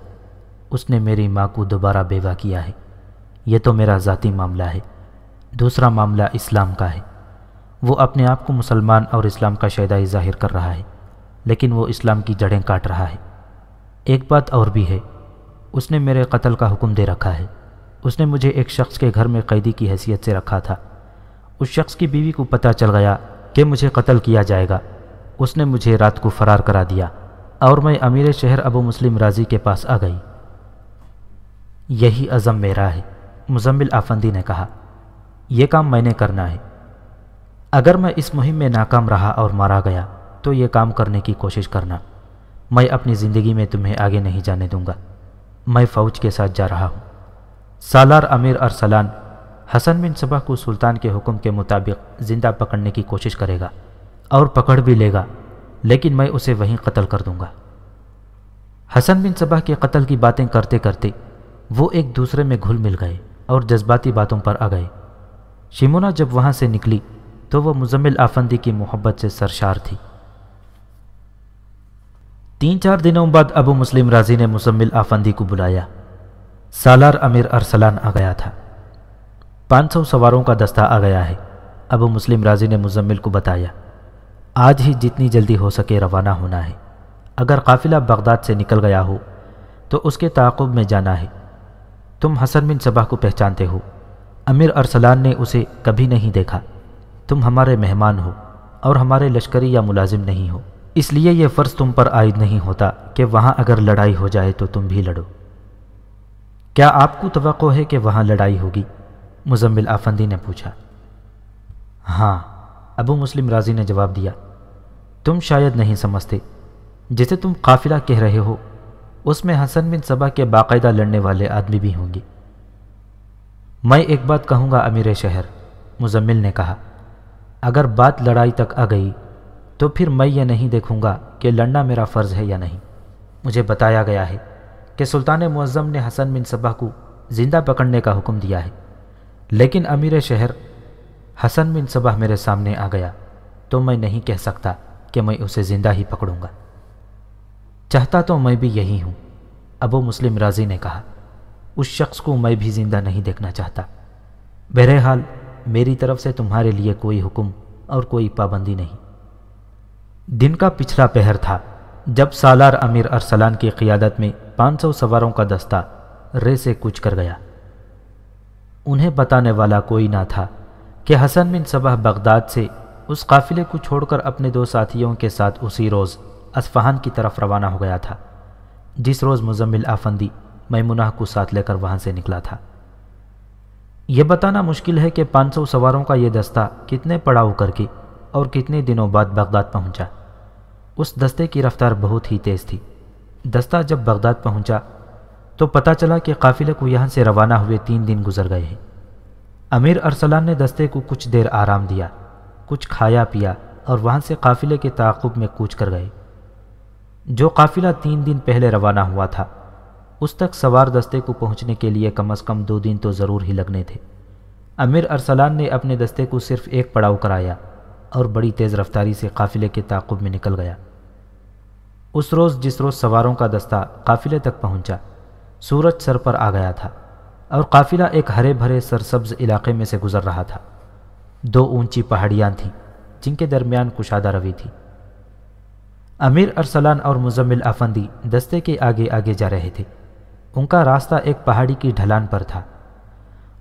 اس نے میری ماں کو دوبارہ بیوہ کیا ہے۔ یہ تو میرا ذاتی معاملہ ہے۔ دوسرا معاملہ اسلام کا ہے۔ وہ اپنے آپ کو مسلمان اور اسلام کا شیدائی ظاہر کر رہا ہے، لیکن وہ اسلام کی جڑیں کاٹ رہا ہے۔ ایک بات اور بھی ہے، اس نے میرے قتل کا حکم دے رکھا ہے۔ اس نے مجھے ایک شخص کے گھر میں قیدی کی حیثیت سے رکھا تھا۔ اس شخص کی بیوی کو پتہ چل گیا کہ مجھے قتل کیا جائے گا۔ اس نے مجھے رات کو فرار کرا دیا اور میں امیر شہر ابو مسلم راضی کے پاس آ گئی۔ یہی عزم میرا ہے، مزمل آفندی نے کہا۔ یہ کام میں نے کرنا ہے۔ اگر میں اس مہم میں ناکام رہا اور مارا گیا تو یہ کام کرنے کی کوشش کرنا۔ میں اپنی زندگی میں تمہیں آگے نہیں جانے دوں گا۔ میں فوج کے ساتھ جا رہا ہوں۔ سالار امیر ارسلان حسن بن صبح کو سلطان کے حکم کے مطابق زندہ پکڑنے کی کوشش کرے گا اور پکڑ بھی لے گا، لیکن میں اسے وہیں قتل کر دوں گا۔ حسن بن صبح کے قتل کی باتیں کرتے کرتے وہ ایک دوسرے میں گھل مل گئے اور جذباتی باتوں پر آ گئے۔ شمونا جب وہاں سے نکلی تو وہ مزمل آفندی کی محبت سے سرشار تھی۔ تین چار دنوں بعد ابو مسلم راضی نے مزمل آفندی کو بلایا۔ سالار امیر ارسلان آ گیا تھا۔ پانچ سو سواروں کا دستہ آ گیا ہے۔ ابو مسلم راضی نے مزمل کو بتایا، آج ہی جتنی جلدی ہو سکے روانہ ہونا ہے۔ اگر قافلہ بغداد سے نکل گیا ہو، تو اس کے تعاقب میں جانا ہے۔ تم حسن بن صبح کو پہچانتے ہو۔ امیر ارسلان نے اسے کبھی نہیں دیکھا۔ تم ہمارے مہمان ہو اور ہمارے لشکری یا ملازم نہیں ہو۔ اس لیے یہ فرض تم پر عائد نہیں ہوتا کہ وہاں اگر لڑائی ہو جائے تو تم بھی لڑو۔ کیا آپ کو توقع ہے کہ وہاں لڑائی ہوگی؟ مزمل آفندی نے پوچھا ہاں ابو مسلم راضی نے جواب دیا، تم شاید نہیں سمجھتے، جسے تم قافلہ کہہ رہے ہو، اس میں حسن بن صبا کے باقاعدہ لڑنے والے آدمی بھی ہوں گے۔ میں ایک بات کہوں گا امیر شہر، مزمل نے کہا، اگر بات لڑائی تک آ گئی، تو پھر میں یہ نہیں دیکھوں گا کہ لڑنا میرا فرض ہے یا نہیں۔ مجھے بتایا گیا ہے کہ سلطان معظم نے حسن بن صبح کو زندہ پکڑنے کا حکم دیا ہے۔ لیکن امیر شہر حسن بن صبح میرے سامنے آ گیا تو میں نہیں کہہ سکتا کہ میں اسے زندہ ہی پکڑوں گا۔ چاہتا تو میں بھی یہی ہوں، ابو مسلم راضی نے کہا۔ اس شخص کو میں بھی زندہ نہیں دیکھنا چاہتا۔ بہرحال میری طرف سے تمہارے لیے کوئی حکم اور کوئی پابندی نہیں۔ دن کا پچھلا پہر تھا، جب سالار امیر ارسلان کی قیادت میں پانچ سو سواروں کا دستہ رے سے کچھ کر گیا۔ انہیں بتانے والا کوئی نہ تھا کہ حسن بن صبح بغداد سے اس قافلے کو چھوڑ کر اپنے دو ساتھیوں کے ساتھ اسی روز اسفہان کی طرف روانہ ہو گیا تھا، جس روز مزمل آفندی میمنہ کو ساتھ لے کر وہاں سے نکلا تھا۔ یہ بتانا مشکل ہے کہ پانچ سو سواروں کا یہ دستہ کتنے پڑاؤ کر کے اور کتنے دنوں بعد بغداد پہنچا۔ اس دستے کی رفتار بہت ہی تیز تھی۔ دستہ جب بغداد پہنچا تو پتہ چلا کہ قافلے کو یہاں سے روانہ ہوئے تین دن گزر گئے ہیں۔ امیر ارسلان نے دستے کو کچھ دیر آرام دیا، کچھ کھایا پیا اور وہاں سے قافلے کے تعاقب میں کوچ کر گئے۔ جو قافلہ تین دن پہلے روانہ ہوا تھا، اس تک سوار دستے کو پہنچنے کے لیے کم از کم دو دن تو ضرور ہی لگنے تھے۔ امیر ارسلان نے اپنے دستے کو صرف ایک پڑاؤ کرایا اور بڑی تیز رفتاری سے قافلے کے تعاقب میں نکل گیا۔ اس روز جس روز سواروں کا دستہ قافلے تک پہنچا سورج سر پر آ گیا تھا اور قافلہ ایک ہرے بھرے سرسبز علاقے میں سے گزر رہا تھا۔ دو اونچی پہاڑیاں تھیں جن کے درمیان کشادہ روی تھی۔ امیر ارسلان اور مزمل افندی دستے کے آگے آگے جا رہے تھے۔ ان کا راستہ ایک پہاڑی کی ڈھلان پر تھا۔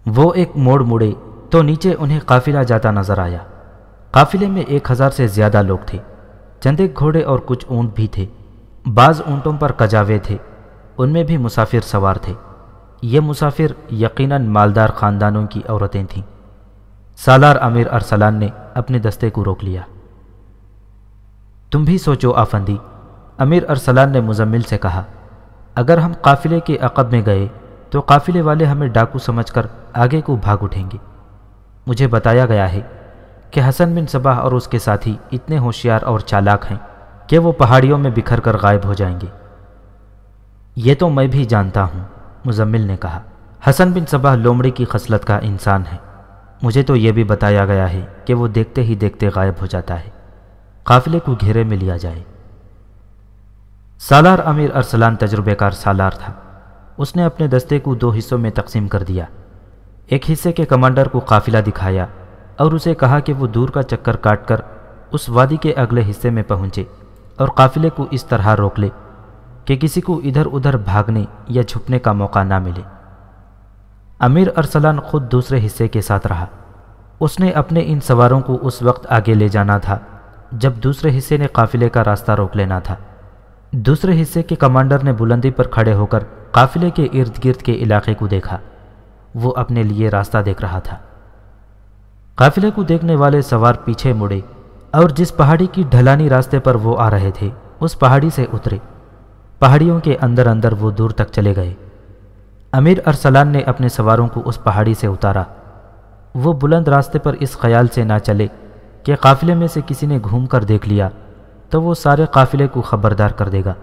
وہ ایک موڑ مڑے تو نیچے انہیں قافلہ جاتا نظر آیا۔ قافلے میں ایک ہزار سے زیادہ لوگ تھے۔ چند ایک گھوڑے اور کچھ اونٹ بھی تھے۔ بعض اونٹوں پر کجاوے تھے۔ ان میں بھی مسافر سوار تھے۔ یہ مسافر یقیناً مالدار خاندانوں کی عورتیں تھیں۔ سالار امیر ارسلان نے اپنے دستے کو روک لیا۔ تم بھی سوچو آفندی، امیر ارسلان نے مزمل سے کہا، اگر ہم قافلے کے عقب میں گئے تو قافلے والے ہمیں ڈاکو سمجھ کر آگے کو بھاگ اٹھیں گے۔ مجھے بتایا گیا ہے کہ حسن بن صباح اور اس کے ساتھی اتنے ہوشیار اور چالاک ہیں کہ وہ پہاڑیوں میں بکھر کر غائب ہو جائیں گے۔ یہ تو میں بھی جانتا ہوں، مزمل نے کہا۔ حسن بن صباح لومڑی کی خصلت کا انسان ہے۔ مجھے تو یہ بھی بتایا گیا ہے کہ وہ دیکھتے ہی دیکھتے غائب ہو جاتا ہے۔ قافلے کو گھیرے میں لیا جائے۔ سالار امیر ارسلان تجربے کار سالار تھا۔ اس نے اپنے دستے کو دو حصوں میں تقسیم کر دیا۔ ایک حصے کے کمانڈر کو قافلہ دکھایا اور اسے کہا کہ وہ دور کا چکر کاٹ کر اس وادی کے اگلے حصے میں پہنچے اور قافلے کو اس طرح روک لے۔ کہ کسی کو ادھر ادھر بھاگنے یا چھپنے کا موقع نہ ملے۔ امیر ارسلان خود دوسرے حصے کے ساتھ رہا۔ اس نے اپنے ان سواروں کو اس وقت آگے لے جانا تھا، جب دوسرے حصے نے قافلے کا راستہ روک لینا تھا۔ دوسرے حصے کے کمانڈر نے بلندی پر کھڑے ہو کر قافلے کے ارد گرد کے علاقے کو دیکھا۔ وہ اپنے لیے راستہ دیکھ رہا تھا۔ قافلے کو دیکھنے والے سوار پیچھے مڑے اور جس پہاڑی کی ڈھلانی راستے پر وہ آ رہے تھے، اس پہاڑی سے اترے۔ پہاڑیوں کے اندر اندر وہ دور تک چلے گئے۔ امیر ارسلان نے اپنے سواروں کو اس پہاڑی سے اتارا۔ وہ بلند راستے پر اس خیال سے نہ چلے کہ قافلے میں سے کسی نے گھوم کر دیکھ لیا تو وہ سارے قافلے کو خبردار کر دے گا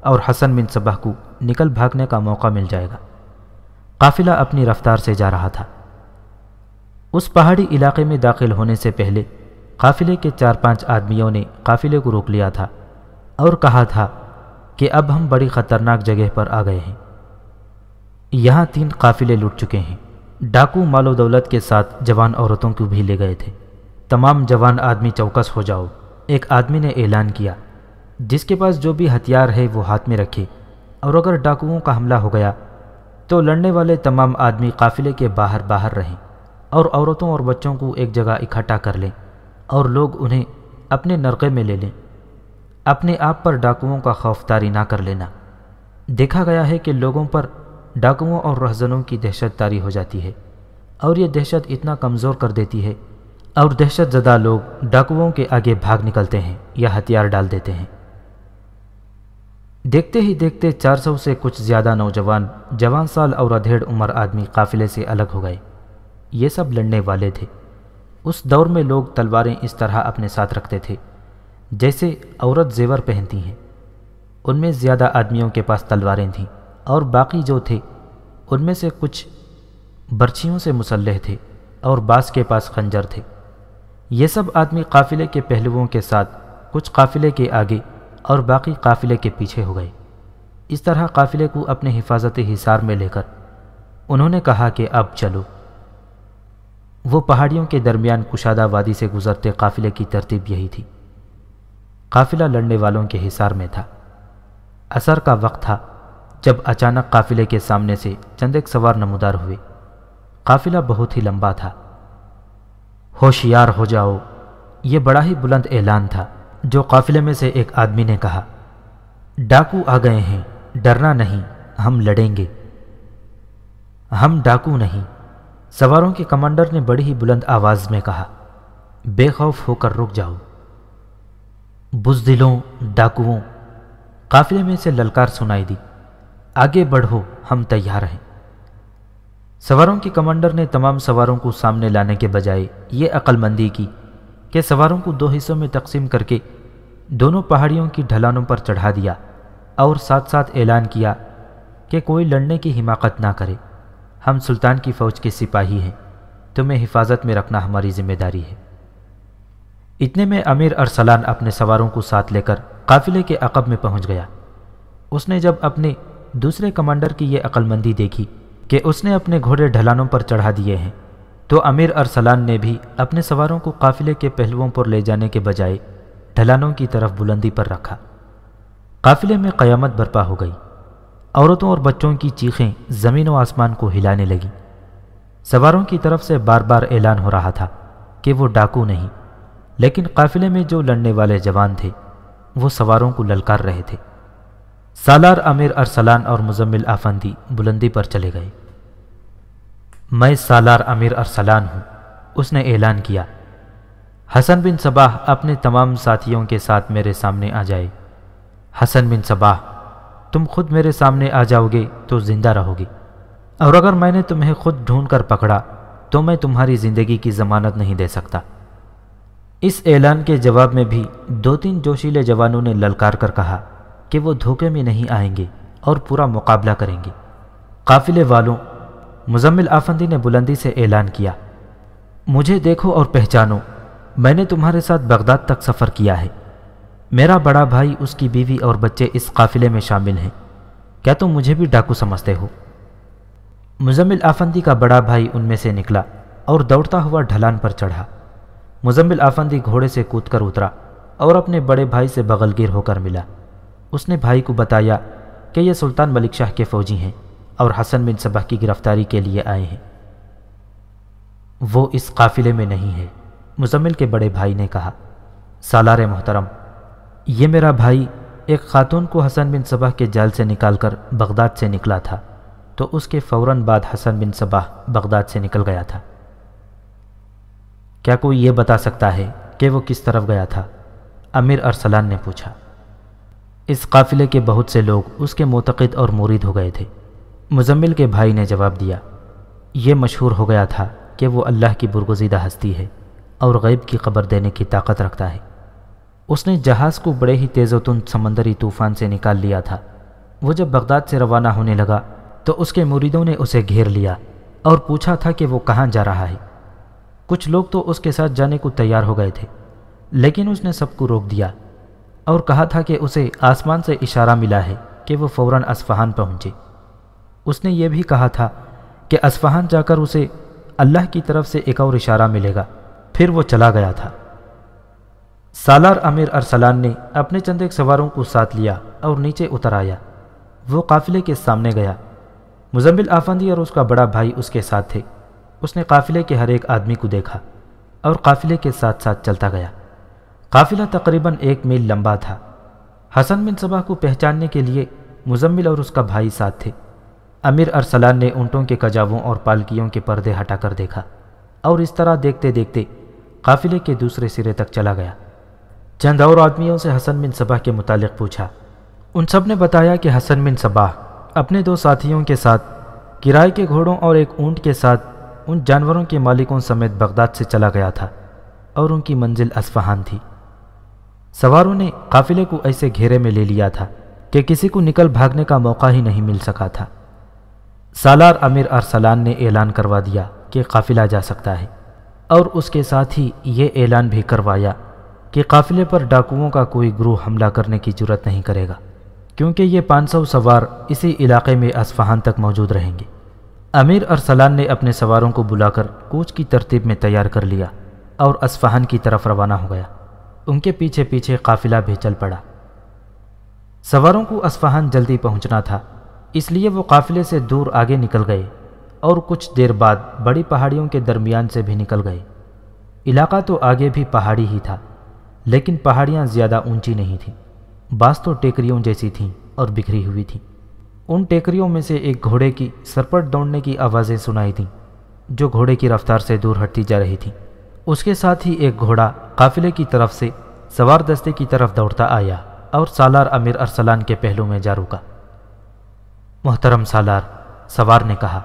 اور حسن بن صبح کو نکل بھاگنے کا موقع مل جائے گا۔ قافلہ اپنی رفتار سے جا رہا تھا۔ اس پہاڑی علاقے میں داخل ہونے سے پہلے قافلے کے چار پانچ آدمیوں نے قافلے کو روک لیا تھا اور کہا تھا کہ اب ہم بڑی خطرناک جگہ پر آ گئے ہیں۔ یہاں تین قافلے لٹ چکے ہیں۔ ڈاکو مال و دولت کے ساتھ جوان عورتوں کو بھی لے گئے تھے۔ تمام جوان آدمی چوکس ہو جاؤ۔ ایک آدمی نے اعلان کیا۔ جس کے پاس جو بھی ہتھیار ہے وہ ہاتھ میں رکھے۔ اور اگر ڈاکوؤں کا حملہ ہو گیا، تو لڑنے والے تمام آدمی قافلے کے باہر باہر رہیں۔ اور عورتوں اور بچوں کو ایک جگہ اکٹھا کر لیں۔ اور لوگ انہیں اپنے نرقے میں لے لیں۔ اپنے آپ پر ڈاکوؤں کا خوف تاری نہ کر لینا۔ دیکھا گیا ہے کہ لوگوں پر ڈاکوؤں اور رہزنوں کی دہشت تاری ہو جاتی ہے، اور یہ دہشت اتنا کمزور کر دیتی ہے، اور دہشت زدہ لوگ ڈاکوؤں کے آگے بھاگ نکلتے ہیں یا ہتھیار ڈال دیتے ہیں۔ دیکھتے ہی دیکھتے چار سو سے کچھ زیادہ نوجوان، جوان سال اور ادھیڑ عمر آدمی قافلے سے الگ ہو گئے۔ یہ سب لڑنے والے تھے۔ اس دور میں لوگ تلواریں اس طرح اپنے ساتھ رکھتے تھے۔ جیسے عورت زیور پہنتی ہیں۔ ان میں زیادہ آدمیوں کے پاس تلواریں تھیں اور باقی جو تھے، ان میں سے کچھ برچھیوں سے مسلح تھے اور بعض کے پاس خنجر تھے۔ یہ سب آدمی قافلے کے پہلوؤں کے ساتھ کچھ قافلے کے آگے اور باقی قافلے کے پیچھے ہو گئے۔ اس طرح قافلے کو اپنے حفاظتی حصار میں لے کر انہوں نے کہا کہ اب چلو۔ وہ پہاڑیوں کے درمیان کشادہ وادی سے گزرتے قافلے کی ترتیب یہی تھی۔ قافلہ لڑنے والوں کے حصار میں تھا۔ اثر کا وقت تھا جب اچانک قافلے کے سامنے سے چند ایک سوار نمودار ہوئے۔ قافلہ بہت ہی لمبا تھا۔ ہوشیار ہو جاؤ، یہ بڑا ہی بلند اعلان تھا جو قافلے میں سے ایک آدمی نے کہا۔ ڈاکو آ گئے ہیں، ڈرنا نہیں، ہم لڑیں گے۔ ہم ڈاکو نہیں، سواروں کے کمانڈر نے بڑی ہی بلند آواز میں کہا۔ بے خوف ہو کر رک جاؤ۔ بزدلوں، ڈاکوؤں، قافلے میں سے للکار سنائی دی، آگے بڑھو، ہم تیار ہیں۔ سواروں کی کمانڈر نے تمام سواروں کو سامنے لانے کے بجائے یہ عقل مندی کی کہ سواروں کو دو حصوں میں تقسیم کر کے دونوں پہاڑیوں کی ڈھلانوں پر چڑھا دیا اور ساتھ ساتھ اعلان کیا کہ کوئی لڑنے کی حماقت نہ کرے۔ ہم سلطان کی فوج کے سپاہی ہیں، تمہیں حفاظت میں رکھنا ہماری ذمہ داری ہے۔ اتنے میں امیر ارسلان اپنے سواروں کو ساتھ لے کر قافلے کے عقب میں پہنچ گیا۔ اس نے جب اپنے دوسرے کمانڈر کی یہ عقل مندی دیکھی کہ اس نے اپنے گھوڑے ڈھلانوں پر چڑھا دیے ہیں، تو امیر ارسلان نے بھی اپنے سواروں کو قافلے کے پہلوؤں پر لے جانے کے بجائے ڈھلانوں کی طرف بلندی پر رکھا۔ قافلے میں قیامت برپا ہو گئی۔ عورتوں اور بچوں کی چیخیں زمین و آسمان کو ہلانے لگیں۔ سواروں کی طرف سے بار بار اعلان ہو رہا تھا کہ وہ ڈاکو نہیں۔ لیکن قافلے میں جو لڑنے والے جوان تھے، وہ سواروں کو للکار رہے تھے۔ سالار امیر ارسلان اور مزمل آفندی بلندی پر چلے گئے۔ میں سالار امیر ارسلان ہوں، اس نے اعلان کیا۔ حسن بن صباح اپنے تمام ساتھیوں کے ساتھ میرے سامنے آ جائے۔ حسن بن صباح، تم خود میرے سامنے آ جاؤ گے تو زندہ رہو گی اور اگر میں نے تمہیں خود ڈھونڈ کر پکڑا، تو میں تمہاری زندگی کی ضمانت نہیں دے سکتا۔ اس اعلان کے جواب میں بھی دو تین جوشیلے جوانوں نے للکار کر کہا کہ وہ دھوکے میں نہیں آئیں گے اور پورا مقابلہ کریں گے۔ قافلے والوں، مزمل آفندی نے بلندی سے اعلان کیا، مجھے دیکھو اور پہچانو، میں نے تمہارے ساتھ بغداد تک سفر کیا ہے۔ میرا بڑا بھائی، اس کی بیوی اور بچے اس قافلے میں شامل ہیں۔ کیا تم مجھے بھی ڈاکو سمجھتے ہو؟ مزمل آفندی کا بڑا بھائی ان میں سے نکلا اور دوڑتا ہوا ڈھلان پر چڑھا۔ مزمل آفندی گھوڑے سے کود کر اترا اور اپنے بڑے بھائی سے بغل گیر ہو کر ملا۔ اس نے بھائی کو بتایا کہ یہ سلطان ملک شاہ کے فوجی ہیں اور حسن بن صبح کی گرفتاری کے لیے آئے ہیں۔ وہ اس قافلے میں نہیں ہے، مزمل کے بڑے بھائی نے کہا۔ سالار محترم، یہ میرا بھائی ایک خاتون کو حسن بن صبح کے جال سے نکال کر بغداد سے نکلا تھا، تو اس کے فوراً بعد حسن بن صبح بغداد سے نکل گیا تھا۔ کیا کوئی یہ بتا سکتا ہے کہ وہ کس طرف گیا تھا؟ امیر ارسلان نے پوچھا۔ اس قافلے کے بہت سے لوگ اس کے معتقد اور مرید ہو گئے تھے۔ مزمل کے بھائی نے جواب دیا، یہ مشہور ہو گیا تھا کہ وہ اللہ کی برگزیدہ ہستی ہے اور غیب کی خبر دینے کی طاقت رکھتا ہے۔ اس نے جہاز کو بڑے ہی تیز و تند سمندری طوفان سے نکال لیا تھا۔ وہ جب بغداد سے روانہ ہونے لگا تو اس کے مریدوں نے اسے گھیر لیا اور پوچھا تھا کہ وہ کہاں جا رہا ہے۔ کچھ لوگ تو اس کے ساتھ جانے کو تیار ہو گئے تھے، لیکن اس نے سب کو روک دیا اور کہا تھا کہ اسے آسمان سے اشارہ ملا ہے کہ وہ فوراً اسفہان پہنچے۔ اس نے یہ بھی کہا تھا کہ اسفہان جا کر اسے اللہ کی طرف سے ایک اور اشارہ ملے گا، پھر وہ چلا گیا تھا۔ سالار امیر ارسلان نے اپنے چند ایک سواروں کو ساتھ لیا اور نیچے اتر آیا۔ وہ قافلے کے سامنے گیا۔ مزمل آفندی اور اس کا بڑا بھائی اس کے ساتھ تھے۔ اس نے قافلے کے ہر ایک آدمی کو دیکھا اور قافلے کے ساتھ ساتھ چلتا گیا۔ قافلہ تقریباً ایک میل لمبا تھا۔ حسن بن صبح کو پہچاننے کے لیے مزمل اور اس کا بھائی ساتھ تھے۔ امیر ارسلان نے اونٹوں کے کجاووں اور پالکیوں کے پردے ہٹا کر دیکھا اور اس طرح دیکھتے دیکھتے قافلے کے دوسرے سرے تک چلا گیا۔ چند اور آدمیوں سے حسن بن صبح کے متعلق پوچھا۔ ان سب نے بتایا کہ حسن بن صبح اپنے دو ساتھیوں کے ساتھ کرائے کے گھوڑوں اور ایک اونٹ کے ساتھ ان جانوروں کے مالکوں سمیت بغداد سے چلا گیا تھا اور ان کی منزل اسفہان تھی۔ سواروں نے قافلے کو ایسے گھیرے میں لے لیا تھا کہ کسی کو نکل بھاگنے کا موقع ہی نہیں مل سکا تھا۔ سالار امیر ارسلان نے اعلان کروا دیا کہ قافلہ جا سکتا ہے اور اس کے ساتھ ہی یہ اعلان بھی کروایا کہ قافلے پر ڈاکوؤں کا کوئی گروہ حملہ کرنے کی ضرورت نہیں کرے گا، کیونکہ یہ پانچ سو سوار اسی علاقے میں اسفہان تک موجود رہیں گے۔ امیر ارسلان نے اپنے سواروں کو بلا کر کوچ کی ترتیب میں تیار کر لیا اور اسفہان کی طرف روانہ ہو گیا۔ ان کے پیچھے پیچھے قافلہ بھی چل پڑا۔ سواروں کو اسفہان جلدی پہنچنا تھا، اس لیے وہ قافلے سے دور آگے نکل گئے اور کچھ دیر بعد بڑی پہاڑیوں کے درمیان سے بھی نکل گئے۔ علاقہ تو آگے بھی پہاڑی ہی تھا، لیکن پہاڑیاں زیادہ اونچی نہیں تھیں، بعض تو ٹیکریوں جیسی تھیں اور بکھری ہوئی تھیں۔ ان ٹیکریوں میں سے ایک گھوڑے کی سرپٹ دوڑنے کی آوازیں سنائی تھیں جو گھوڑے کی رفتار سے دور ہٹتی جا رہی تھیں اس کے ساتھ ہی ایک گھوڑا قافلے کی طرف سے سوار دستے کی طرف دوڑتا آیا اور سالار امیر ارسلان کے پہلو میں جا رکا۔ محترم سالار، سوار نے کہا۔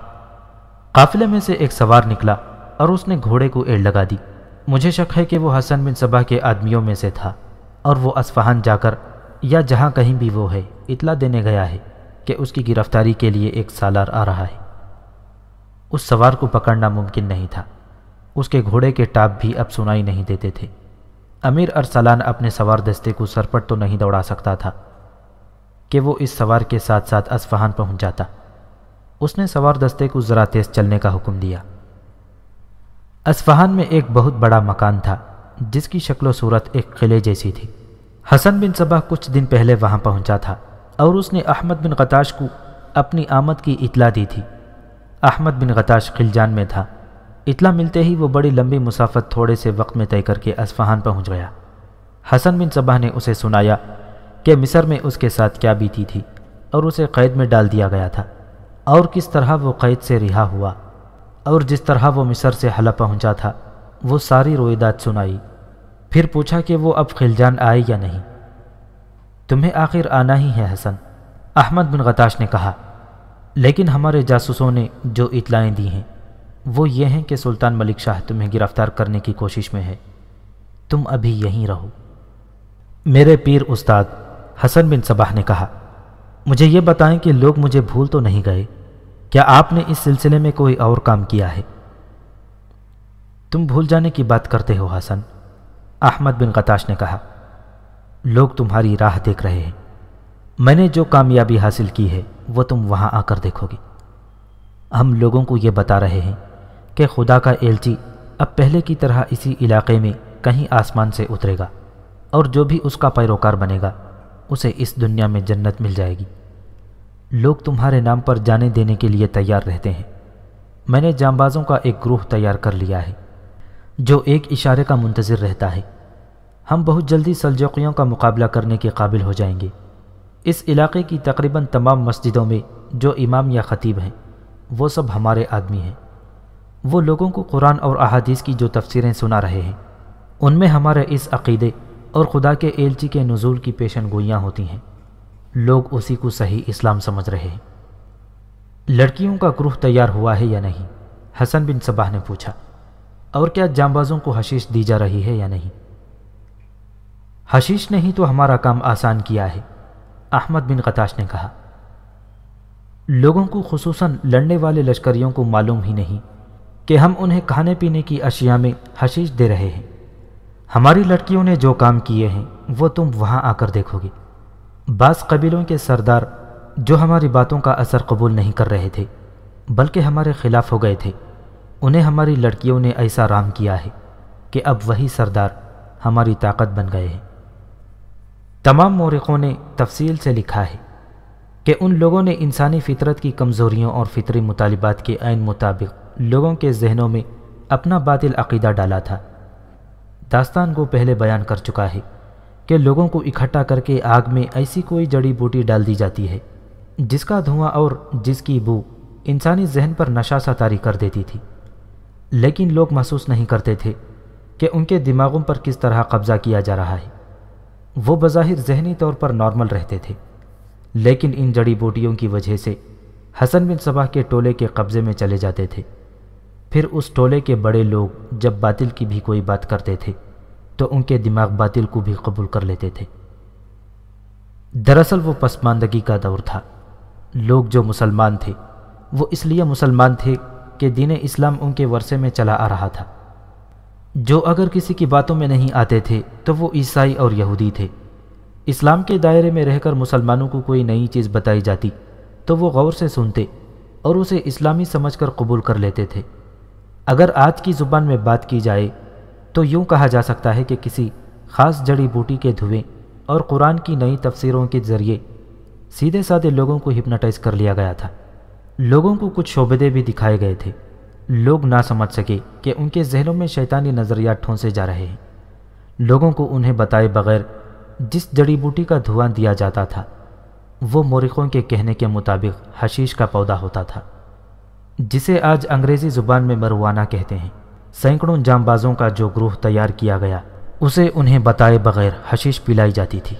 قافلے میں سے ایک سوار نکلا اور اس نے گھوڑے کو ایڑ لگا دی۔ مجھے شک ہے کہ وہ حسن بن صبح کے آدمیوں میں سے تھا اور وہ اسفہان جا کر یا جہاں کہیں بھی وہ ہے، اطلاع دینے گیا ہے۔ کہ اس کی گرفتاری کے لیے ایک سالار آ رہا ہے۔ اس سوار کو پکڑنا ممکن نہیں تھا۔ اس کے گھوڑے کے ٹاپ بھی اب سنائی نہیں دیتے تھے۔ امیر ارسلان اپنے سوار دستے کو سرپٹ تو نہیں دوڑا سکتا تھا کہ وہ اس سوار کے ساتھ ساتھ اسفہان پہنچ جاتا۔ اس نے سوار دستے کو ذرا تیز چلنے کا حکم دیا۔ اسفہان میں ایک بہت بڑا مکان تھا، جس کی شکل و صورت ایک قلعے جیسی تھی۔ حسن بن صبح کچھ دن پہلے وہاں پہنچا تھا۔ اور اس نے احمد بن غتاش کو اپنی آمد کی اطلاع دی تھی۔ احمد بن غتاش خلجان میں تھا۔ اطلاع ملتے ہی وہ بڑی لمبی مسافت تھوڑے سے وقت میں طے کر کے اسفہان پہنچ گیا۔ حسن بن صبح نے اسے سنایا کہ مصر میں اس کے ساتھ کیا بیتی تھی اور اسے قید میں ڈال دیا گیا تھا۔ اور کس طرح وہ قید سے رہا ہوا اور جس طرح وہ مصر سے حلب پہنچا تھا، وہ ساری رویدات سنائی۔ پھر پوچھا کہ وہ اب خلجان آئے یا نہیں۔ تمہیں آخر آنا ہی ہے حسن۔ احمد بن غتاش نے کہا، لیکن ہمارے جاسوسوں نے جو اطلاعیں دی ہیں، وہ یہ ہیں کہ سلطان ملک شاہ تمہیں گرفتار کرنے کی کوشش میں ہے۔ تم ابھی یہیں رہو۔ میرے پیر استاد حسن بن صباح نے کہا، مجھے یہ بتائیں کہ لوگ مجھے بھول تو نہیں گئے۔ کیا آپ نے اس سلسلے میں کوئی اور کام کیا ہے؟ تم بھول جانے کی بات کرتے ہو حسن۔ احمد بن قتاش نے کہا لوگ تمہاری راہ دیکھ رہے ہیں۔ میں نے جو کامیابی حاصل کی ہے، وہ تم وہاں آ کر دیکھو گے۔ ہم لوگوں کو یہ بتا رہے ہیں کہ خدا کا ایلچی اب پہلے کی طرح اسی علاقے میں کہیں آسمان سے اترے گا، اور جو بھی اس کا پیروکار بنے گا، اسے اس دنیا میں جنت مل جائے گی۔ لوگ تمہارے نام پر جانے دینے کے لیے تیار رہتے ہیں۔ میں نے جانبازوں کا ایک گروہ تیار کر لیا ہے، جو ایک اشارے کا منتظر رہتا ہے۔ ہم بہت جلدی سلجوقیوں کا مقابلہ کرنے کے قابل ہو جائیں گے۔ اس علاقے کی تقریباً تمام مسجدوں میں جو امام یا خطیب ہیں، وہ سب ہمارے آدمی ہیں۔ وہ لوگوں کو قرآن اور احادیث کی جو تفسیریں سنا رہے ہیں، ان میں ہمارے اس عقیدے اور خدا کے ایلچی کے نزول کی پیشن گوئیاں ہوتی ہیں۔ لوگ اسی کو صحیح اسلام سمجھ رہے ہیں۔ لڑکیوں کا گروہ تیار ہوا ہے یا نہیں؟ حسن بن صباح نے پوچھا، اور کیا جانبازوں کو حشیش دی جا رہی ہے یا نہیں؟ حشیش نے ہی تو ہمارا کام آسان کیا ہے، احمد بن قتاش نے کہا۔ لوگوں کو خصوصاً لڑنے والے لشکریوں کو معلوم ہی نہیں کہ ہم انہیں کھانے پینے کی اشیاء میں حشیش دے رہے ہیں۔ ہماری لڑکیوں نے جو کام کیے ہیں، وہ تم وہاں آ کر دیکھو گے۔ بعض قبیلوں کے سردار جو ہماری باتوں کا اثر قبول نہیں کر رہے تھے، بلکہ ہمارے خلاف ہو گئے تھے، انہیں ہماری لڑکیوں نے ایسا رام کیا ہے کہ اب وہی سردار ہماری طاقت بن گئے ہیں۔ تمام مورخوں نے تفصیل سے لکھا ہے کہ ان لوگوں نے انسانی فطرت کی کمزوریوں اور فطری مطالبات کے عین مطابق لوگوں کے ذہنوں میں اپنا باطل عقیدہ ڈالا تھا۔ داستان کو پہلے بیان کر چکا ہے کہ لوگوں کو اکٹھا کر کے آگ میں ایسی کوئی جڑی بوٹی ڈال دی جاتی ہے جس کا دھواں اور جس کی بو انسانی ذہن پر نشہ ساتاری کر دیتی تھی۔ لیکن لوگ محسوس نہیں کرتے تھے کہ ان کے دماغوں پر کس طرح قبضہ کیا جا رہا ہے۔ وہ بظاہر ذہنی طور پر نارمل رہتے تھے۔ لیکن ان جڑی بوٹیوں کی وجہ سے حسن بن صباح کے ٹولے کے قبضے میں چلے جاتے تھے۔ پھر اس ٹولے کے بڑے لوگ جب باطل کی بھی کوئی بات کرتے تھے، تو ان کے دماغ باطل کو بھی قبول کر لیتے تھے۔ دراصل وہ پسماندگی کا دور تھا۔ لوگ جو مسلمان تھے، وہ اس لیے مسلمان تھے کہ دین اسلام ان کے ورثے میں چلا آ رہا تھا۔ جو اگر کسی کی باتوں میں نہیں آتے تھے، تو وہ عیسائی اور یہودی تھے۔ اسلام کے دائرے میں رہ کر مسلمانوں کو کوئی نئی چیز بتائی جاتی، تو وہ غور سے سنتے اور اسے اسلامی سمجھ کر قبول کر لیتے تھے۔ اگر آج کی زبان میں بات کی جائے، تو یوں کہا جا سکتا ہے کہ کسی خاص جڑی بوٹی کے دھویں اور قرآن کی نئی تفسیروں کے ذریعے سیدھے سادھے لوگوں کو ہپناٹائز کر لیا گیا تھا۔ لوگوں کو کچھ شعبدے بھی دکھائے گئے تھے۔ لوگ نہ سمجھ سکے کہ ان کے ذہنوں میں شیطانی نظریات ٹھونسے جا رہے ہیں۔ لوگوں کو انہیں بتائے بغیر جس جڑی بوٹی کا دھواں دیا جاتا تھا، وہ مورخوں کے کہنے کے مطابق حشیش کا پودا ہوتا تھا، جسے آج انگریزی زبان میں مروانہ کہتے ہیں۔ سینکڑوں جام بازوں کا جو گروہ تیار کیا گیا، اسے انہیں بتائے بغیر حشیش پلائی جاتی تھی۔